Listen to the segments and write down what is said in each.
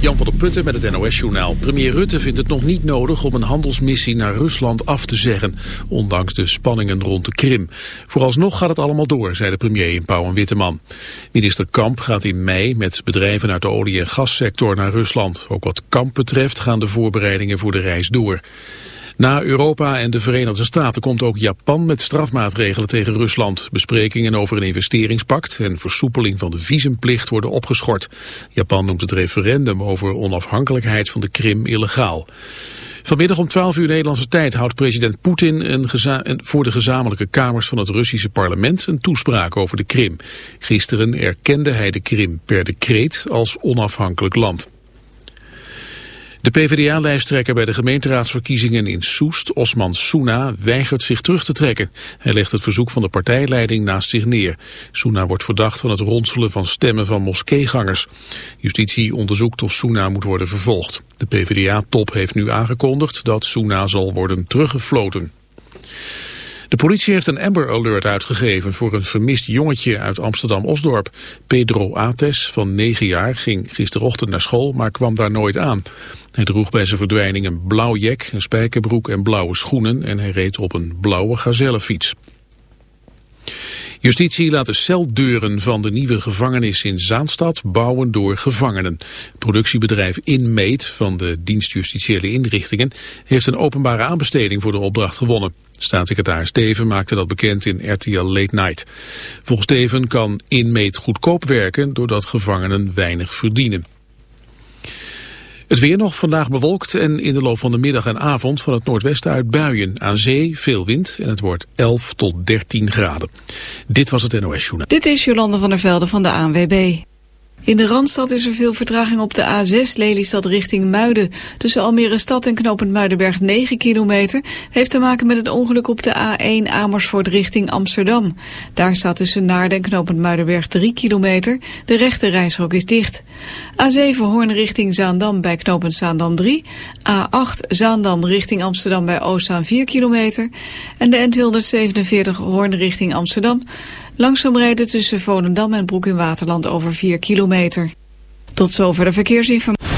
Jan van der Putten met het NOS-journaal. Premier Rutte vindt het nog niet nodig om een handelsmissie naar Rusland af te zeggen, ondanks de spanningen rond de Krim. Vooralsnog gaat het allemaal door, zei de premier in Pauw en Witteman. Minister Kamp gaat in mei met bedrijven uit de olie- en gassector naar Rusland. Ook wat Kamp betreft gaan de voorbereidingen voor de reis door. Na Europa en de Verenigde Staten komt ook Japan met strafmaatregelen tegen Rusland. Besprekingen over een investeringspact en versoepeling van de visumplicht worden opgeschort. Japan noemt het referendum over onafhankelijkheid van de Krim illegaal. Vanmiddag om 12 uur Nederlandse tijd houdt president Poetin een voor de gezamenlijke kamers van het Russische parlement een toespraak over de Krim. Gisteren erkende hij de Krim per decreet als onafhankelijk land. De PvdA-lijsttrekker bij de gemeenteraadsverkiezingen in Soest, Osman Souna, weigert zich terug te trekken. Hij legt het verzoek van de partijleiding naast zich neer. Souna wordt verdacht van het ronselen van stemmen van moskeegangers. Justitie onderzoekt of Souna moet worden vervolgd. De PvdA-top heeft nu aangekondigd dat Souna zal worden teruggefloten. De politie heeft een Amber Alert uitgegeven voor een vermist jongetje uit Amsterdam-Osdorp. Pedro Ates van 9 jaar ging gisterochtend naar school, maar kwam daar nooit aan. Hij droeg bij zijn verdwijning een blauw jek, een spijkerbroek en blauwe schoenen en hij reed op een blauwe gazellefiets. Justitie laat de celdeuren van de nieuwe gevangenis in Zaanstad bouwen door gevangenen. productiebedrijf Inmeet van de dienst justitiële inrichtingen heeft een openbare aanbesteding voor de opdracht gewonnen. Staatssecretaris Steven maakte dat bekend in RTL Late Night. Volgens Steven kan Inmeet goedkoop werken doordat gevangenen weinig verdienen. Het weer nog vandaag bewolkt en in de loop van de middag en avond van het noordwesten uit buien. Aan zee veel wind en het wordt 11 tot 13 graden. Dit was het NOS Journaal. Dit is Jolande van der Velde van de ANWB. In de Randstad is er veel vertraging op de A6 Lelystad richting Muiden. Tussen Almere Stad en knooppunt Muidenberg 9 kilometer... heeft te maken met het ongeluk op de A1 Amersfoort richting Amsterdam. Daar staat tussen Naarden en knooppunt Muidenberg 3 kilometer. De rechte reishok is dicht. A7 Hoorn richting Zaandam bij knooppunt Zaandam 3. A8 Zaandam richting Amsterdam bij Oostzaan 4 kilometer. En de N247 Hoorn richting Amsterdam... Langzaam rijden tussen Volendam en Broek in Waterland over 4 kilometer. Tot zover de verkeersinformatie.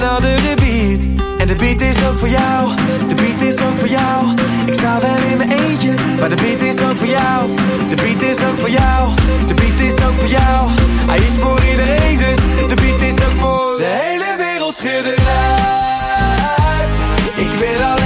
beat. En de beat is ook voor jou. De beat is ook voor jou. Ik sta wel in mijn eentje Maar de beat is ook voor jou. De beat is ook voor jou. De beat is ook voor jou. Hij is voor iedereen dus De beat is ook voor De hele wereld. Schudde Ik wil alleen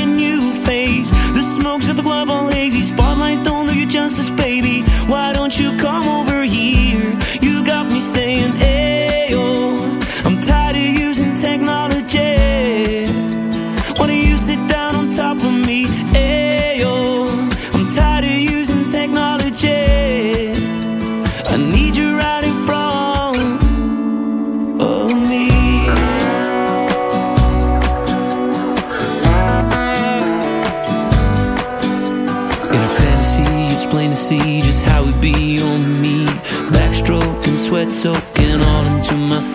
Why don't you come over here? You got me saying,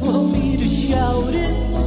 For me to shout it.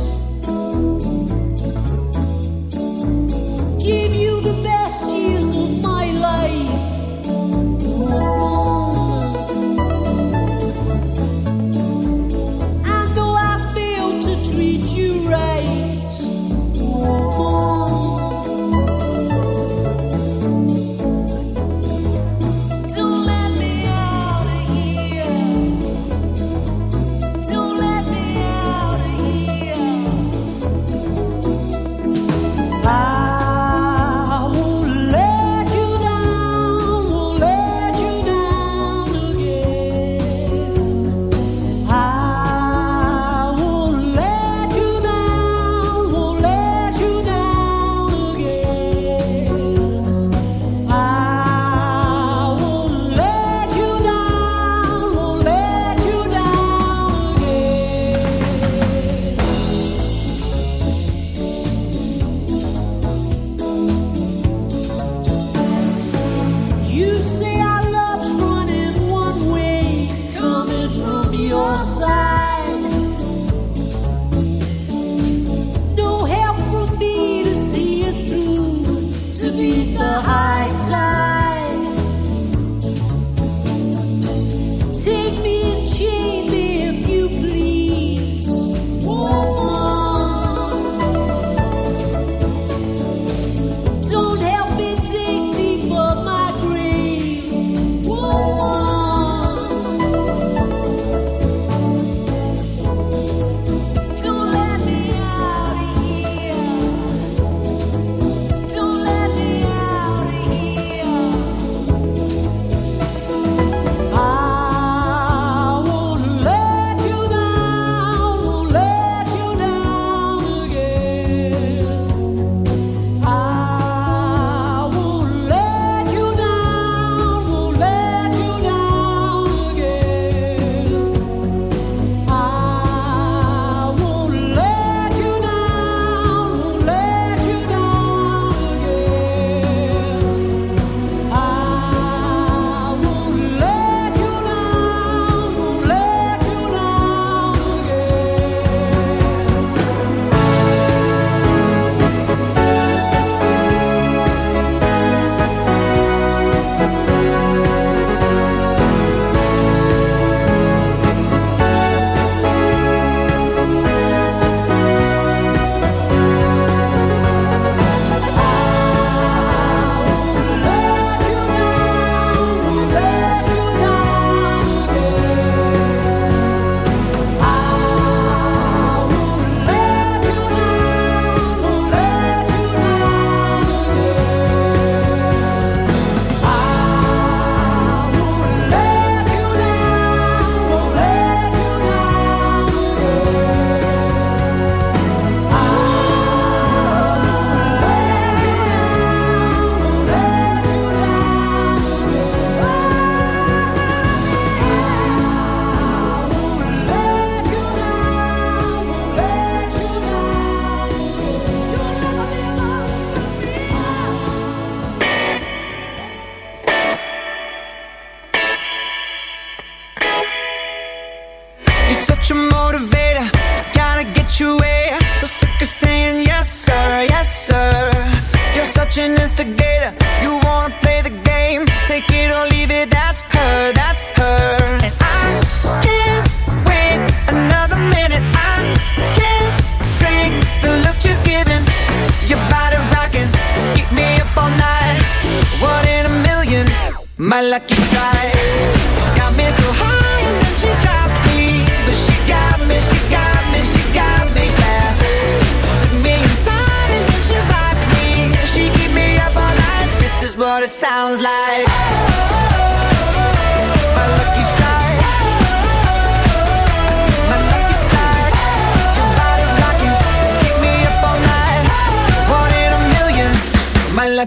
your motivator. Gotta get you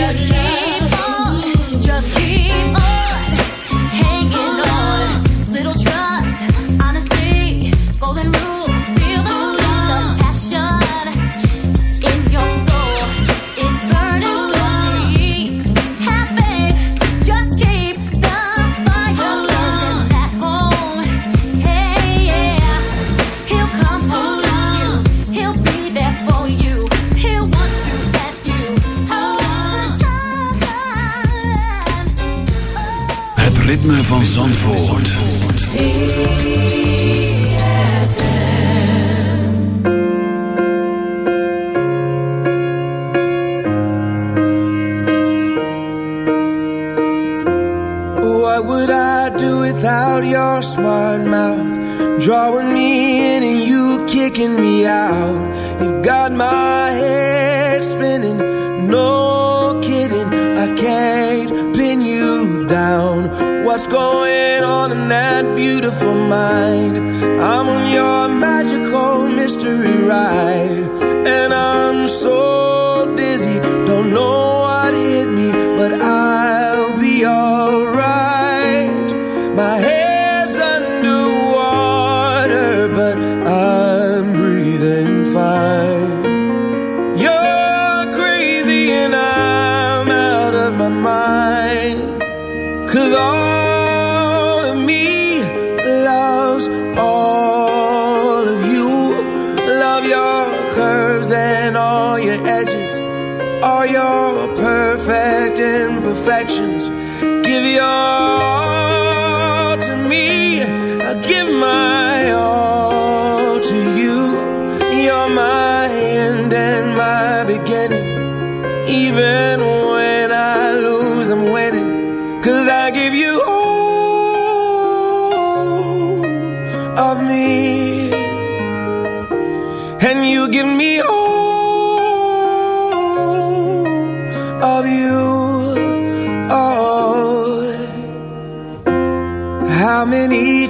just can't Zandvoort.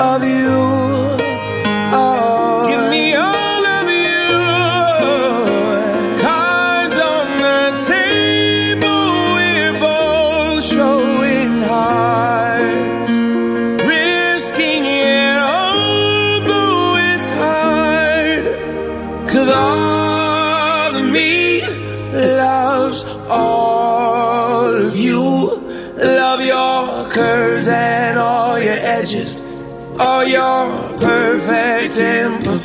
of you.